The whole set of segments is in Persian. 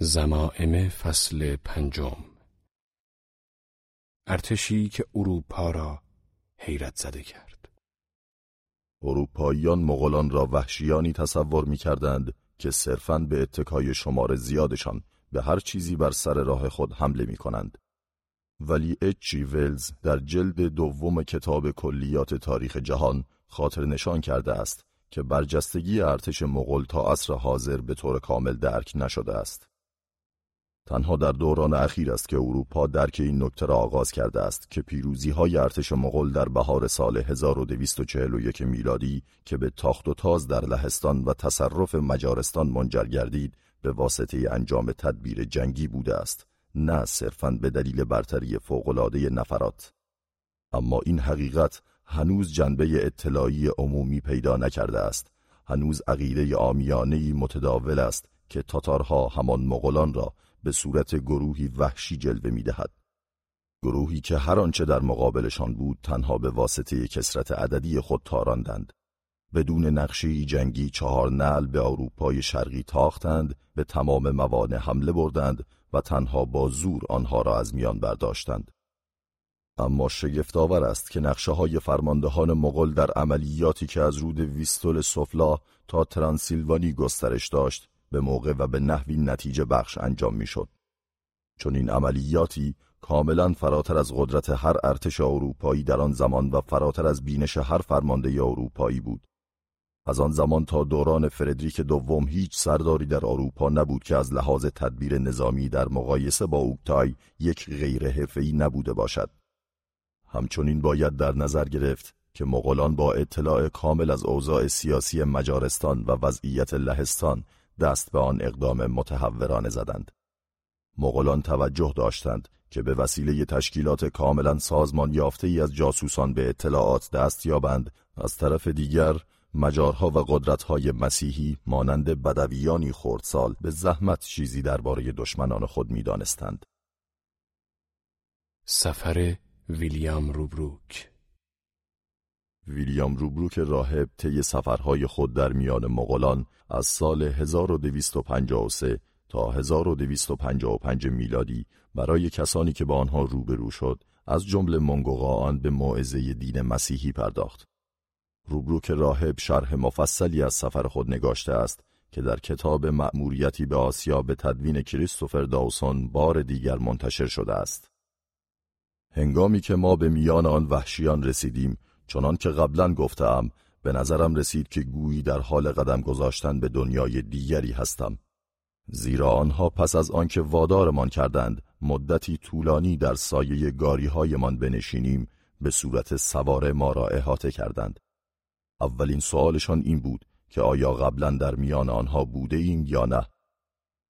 زمائم فصل پنجم ارتشی که اروپا را حیرت زده کرد اروپاییان مغولان را وحشیانی تصور می کردند که صرفاً به اتکای شمار زیادشان به هر چیزی بر سر راه خود حمله می کنند. ولی اچی ولز در جلد دوم کتاب کلیات تاریخ جهان خاطر نشان کرده است که برجستگی ارتش مغول تا عصر حاضر به طور کامل درک نشده است. تنها در دوران اخیر است که اروپا درک این نکته را آغاز کرده است که پیروزی های ارتش مغول در بهار سال 1241 میلادی که به تاخت و تاز در لهستان و تصرف مجارستان منجر گردید به واسطه انجام تدبیر جنگی بوده است نه صرفاً به دلیل برتری فوقالعاده نفرات. اما این حقیقت هنوز جنبه اطلاعی عمومی پیدا نکرده است. هنوز عقیده آمیانهی متداول است که تاتارها همان مغولان را به صورت گروهی وحشی جلوه می دهد. گروهی که هر آنچه در مقابلشان بود تنها به واسطه کسرت عددی خود تاراندند. بدون نقشه جنگی چهار نل به اروپای شرقی تاختند به تمام موانع حمله بردند و تنها با زور آنها را از میان برداشتند. اما شگفتآور است که نقشه های فرماندهان مغل در عملیاتی که از رود ویستول سفلا تا ترانسیلوانی گسترش داشت به موقع و به نحوی نتیجه بخش انجام می‌شد. چون این عملیاتی کاملا فراتر از قدرت هر ارتش اروپایی در آن زمان و فراتر از بینش هر فرمانده اروپایی بود. از آن زمان تا دوران فردریک دوم هیچ سرداری در اروپا نبود که از لحاظ تدبیر نظامی در مقایسه با اوکتای یک غیر حرفه‌ای نبوده باشد. همچنین باید در نظر گرفت که مغولان با اطلاع کامل از اوضاع سیاسی مجارستان و وضعیت لهستان دست به آن اقدام متحورانه زدند. مغولان توجه داشتند که به وسیله تشکیلات کاملا سازمان یافته ای از جاسوسان به اطلاعات دست یابند از طرف دیگر مجارها و قدرتهای مسیحی مانند بدویانی خردسال به زحمت چیزی درباره دشمنان خود می‌دانستند. سفر ویلیام روبروک ویلیام روبروک راهب طی سفرهای خود در میان مغولان از سال 1253 تا 1255 میلادی برای کسانی که با آنها روبرو شد از جمله منگوقان به موعظه دین مسیحی پرداخت. روبروک راهب شرح مفصلی از سفر خود نگاشته است که در کتاب مأموریتی به آسیا به تدوین کریستوفر داوسون بار دیگر منتشر شده است. هنگامی که ما به میان آن وحشیان رسیدیم چنان که قبلا گفتم به نظرم رسید که گویی در حال قدم گذاشتن به دنیای دیگری هستم. زیرا آنها پس از آنکه وادارمان کردند مدتی طولانی در سایه گاریهایمان بنشینیم به صورت سواره ما را احاطه کردند. اولین سوالشان این بود که آیا قبلا در میان آنها بوده ایم یا نه؟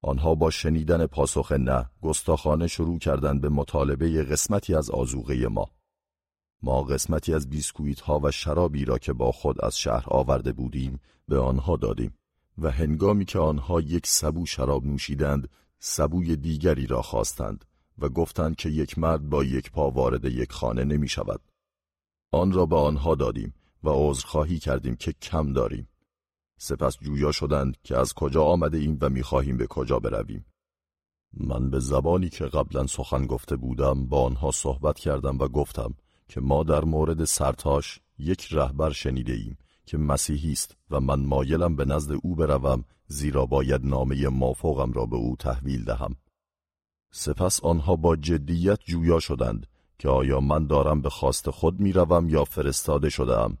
آنها با شنیدن پاسخ نه گستاخانه شروع کردند به مطالبه قسمتی از آزوغه ما. ما قسمتی از بیسکویت ها و شرابی را که با خود از شهر آورده بودیم به آنها دادیم و هنگامی که آنها یک سبو شراب نوشیدند سبوی دیگری را خواستند و گفتند که یک مرد با یک پا وارد یک خانه نمی شود. آن را به آنها دادیم و عذرخواهی کردیم که کم داریم. سپس جویا شدند که از کجا آمده ایم و می‌خواهیم به کجا برویم. من به زبانی که قبلا سخن گفته بودم با آنها صحبت کردم و گفتم که ما در مورد سرتاش یک رهبر شنیده ایم که مسیحی است و من مایلم به نزد او بروم زیرا باید نامه مافوقم را به او تحویل دهم. سپس آنها با جدیت جویا شدند که آیا من دارم به خواست خود می‌روم یا فرستاده شدم.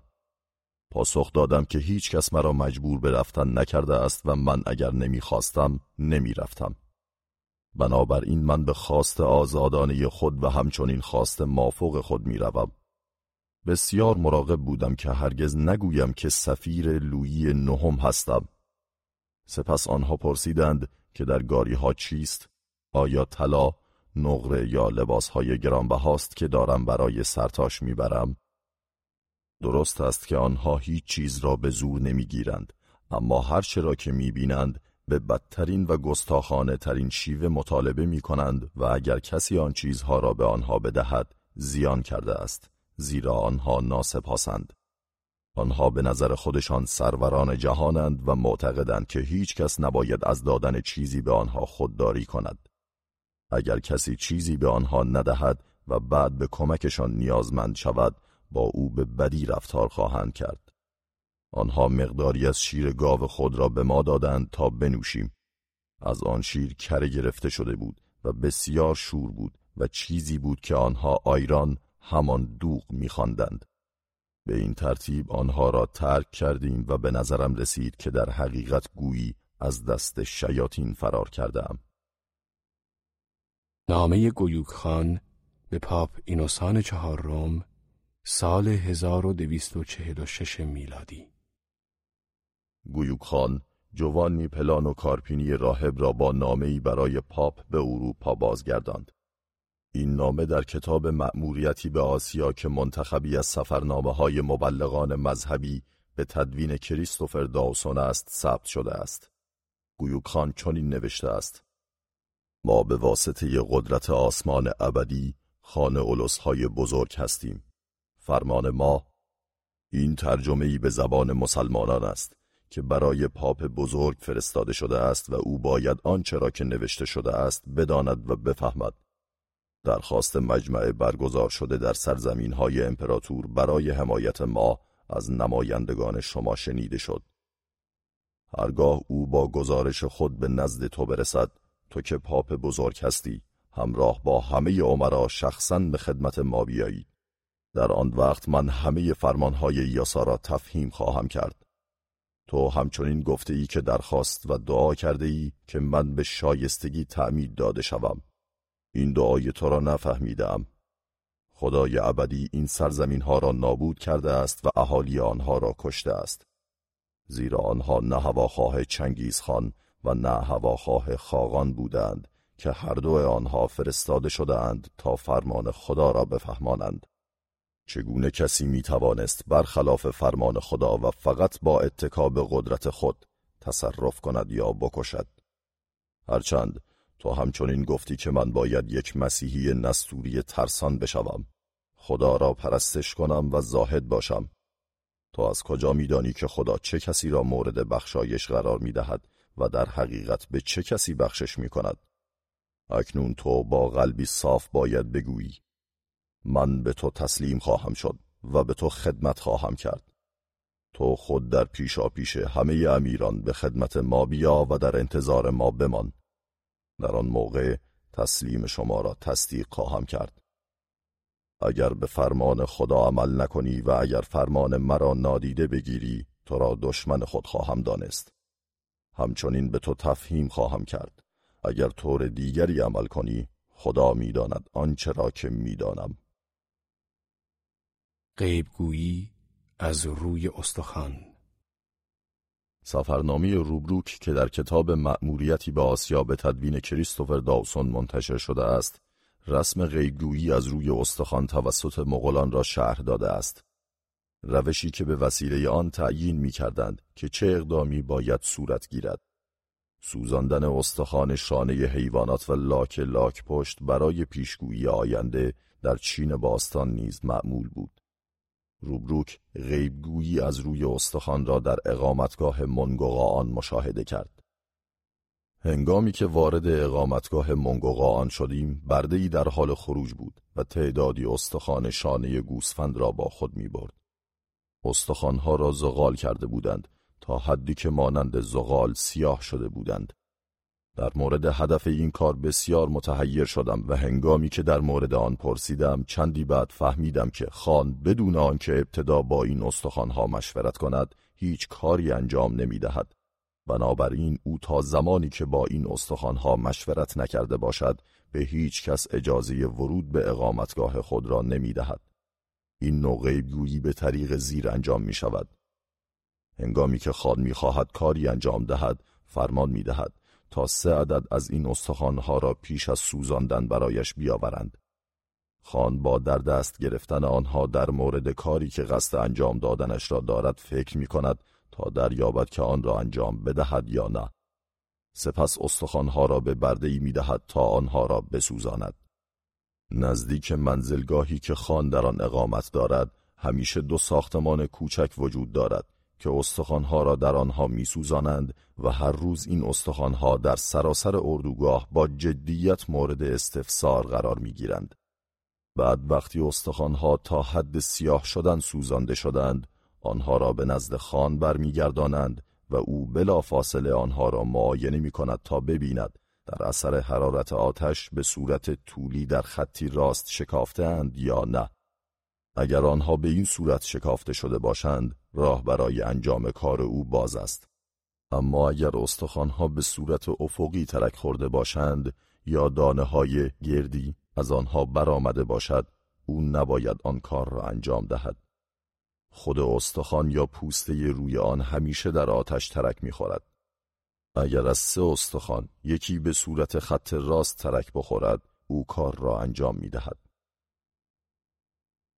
پاسخ دادم که هیچ کس مرا مجبور به رفتن نکرده است و من اگر نمی‌خواستم نمی‌رفتم. بنابراین من به خواست آزادانه خود و همچنین خواست مافوق خود می روم. بسیار مراقب بودم که هرگز نگویم که سفیر لویی نهم هستم. سپس آنها پرسیدند که در گاری ها چیست؟ آیا طلا، نقره یا لباس های گرانبهاست که دارم برای سرتاش می‌برم؟ درست است که آنها هیچ چیز را به زور نمی‌گیرند، اما هر چه را که می‌بینند به بدترین و گستاخانه ترین شیوه مطالبه می کنند و اگر کسی آن چیزها را به آنها بدهد زیان کرده است زیرا آنها ناسپاسند آنها به نظر خودشان سروران جهانند و معتقدند که هیچ کس نباید از دادن چیزی به آنها خودداری کند. اگر کسی چیزی به آنها ندهد و بعد به کمکشان نیازمند شود با او به بدی رفتار خواهند کرد. آنها مقداری از شیر گاو خود را به ما دادند تا بنوشیم. از آن شیر کره گرفته شده بود و بسیار شور بود و چیزی بود که آنها آیران همان دوغ میخواندند. به این ترتیب آنها را ترک کردیم و به نظرم رسید که در حقیقت گویی از دست شیاطین فرار کردم. نامه گویوک خان به پاپ اینوسان چهارم سال 1246 میلادی گویوک خان جوانی پلان و کارپینی راهب را با نامه‌ای برای پاپ به اروپا بازگرداند. این نامه در کتاب مأموریتی به آسیا که منتخبی از سفرنامه های مبلغان مذهبی به تدوین کریستوفر داوسون است ثبت شده است. گویوک خان چنین نوشته است. ما به واسطه قدرت آسمان ابدی خان های بزرگ هستیم. فرمان ما این ترجمه به زبان مسلمانان است که برای پاپ بزرگ فرستاده شده است و او باید آنچه را که نوشته شده است بداند و بفهمد. درخواست مجمع برگزار شده در سرزمین های امپراتور برای حمایت ما از نمایندگان شما شنیده شد. هرگاه او با گزارش خود به نزد تو برسد تو که پاپ بزرگ هستی همراه با همه عمرا شخصا به خدمت ما بیایی در آن وقت من همه فرمانهای یاسا را تفهیم خواهم کرد تو همچنین گفته ای که درخواست و دعا کرده ای که من به شایستگی تعمید داده شوم. این دعای تو را نفهمیدم خدای ابدی این سرزمین ها را نابود کرده است و اهالی آنها را کشته است. زیرا آنها نه هواخواه چنگیز خان و نه هواخواه خاقان بودند که هر دو آنها فرستاده شدهاند تا فرمان خدا را بفهمانند. چگونه کسی می توانست برخلاف فرمان خدا و فقط با اتکاب قدرت خود تصرف کند یا بکشد؟ هرچند تو همچنین گفتی که من باید یک مسیحی نستوری ترسان بشوم. خدا را پرستش کنم و زاهد باشم. تو از کجا میدانی که خدا چه کسی را مورد بخشایش قرار می دهد و در حقیقت به چه کسی بخشش می کند اکنون تو با قلبی صاف باید بگویی. من به تو تسلیم خواهم شد و به تو خدمت خواهم کرد. تو خود در پیشا پیش همه امیران به خدمت ما بیا و در انتظار ما بمان. در آن موقع تسلیم شما را تصدیق خواهم کرد. اگر به فرمان خدا عمل نکنی و اگر فرمان مرا نادیده بگیری تو را دشمن خود خواهم دانست. همچنین به تو تفهیم خواهم کرد. اگر طور دیگری عمل کنی خدا می‌داند آنچه را که می‌دانم. غیبگویی از روی استخوان. سفرنامه روبروک که در کتاب مأموریتی به آسیا به تدوین کریستوفر داوسون منتشر شده است رسم غیبگویی از روی استخوان توسط مغولان را شرح داده است. روشی که به وسیله آن تعیین می کردند که چه اقدامی باید صورت گیرد. سوزاندن استخوان شانه حیوانات و لاک لاک پشت برای پیشگویی آینده در چین باستان نیز معمول بود. روبروک غیبگویی از روی استخوان را در اقامتگاه آن مشاهده کرد. هنگامی که وارد اقامتگاه آن شدیم بردهی در حال خروج بود و تعدادی استخوان شانه گوسفند را با خود می برد. استخوانها را زغال کرده بودند تا حدی که مانند زغال سیاه شده بودند. در مورد هدف این کار بسیار متحیر شدم و هنگامی که در مورد آن پرسیدم چندی بعد فهمیدم که خان بدون آنکه ابتدا با این استخوانها مشورت کند هیچ کاری انجام نمی دهد. بنابراین او تا زمانی که با این استخوانها مشورت نکرده باشد به هیچ کس اجازه ورود به اقامتگاه خود را نمی دهد. این نوع غیبگویی به طریق زیر انجام می شود. هنگامی که خان می خواهد کاری انجام دهد فرمان می دهد تا سه عدد از این استخوانها را پیش از سوزاندن برایش بیاورند. خان با در دست گرفتن آنها در مورد کاری که قصد انجام دادنش را دارد فکر می کند تا دریابد که آن را انجام بدهد یا نه. سپس استخوانها را به بردهی می دهد تا آنها را بسوزاند. نزدیک منزلگاهی که خان در آن اقامت دارد همیشه دو ساختمان کوچک وجود دارد که استخوانها را در آنها میسوزانند و هر روز این استخوانها در سراسر اردوگاه با جدیت مورد استفسار قرار می‌گیرند. بعد وقتی استخوانها تا حد سیاه شدن سوزانده شدند، آنها را به نزد خان برمیگردانند و او بلا فاصله آنها را معاینه می کند تا ببیند در اثر حرارت آتش به صورت طولی در خطی راست شکافتند یا نه. اگر آنها به این صورت شکافته شده باشند راه برای انجام کار او باز است. اما اگر استخوانها به صورت افقی ترک خورده باشند یا دانه های گردی از آنها برآمده باشد او نباید آن کار را انجام دهد. خود استخوان یا پوسته روی آن همیشه در آتش ترک می‌خورد. اگر از سه استخوان یکی به صورت خط راست ترک بخورد او کار را انجام می‌دهد.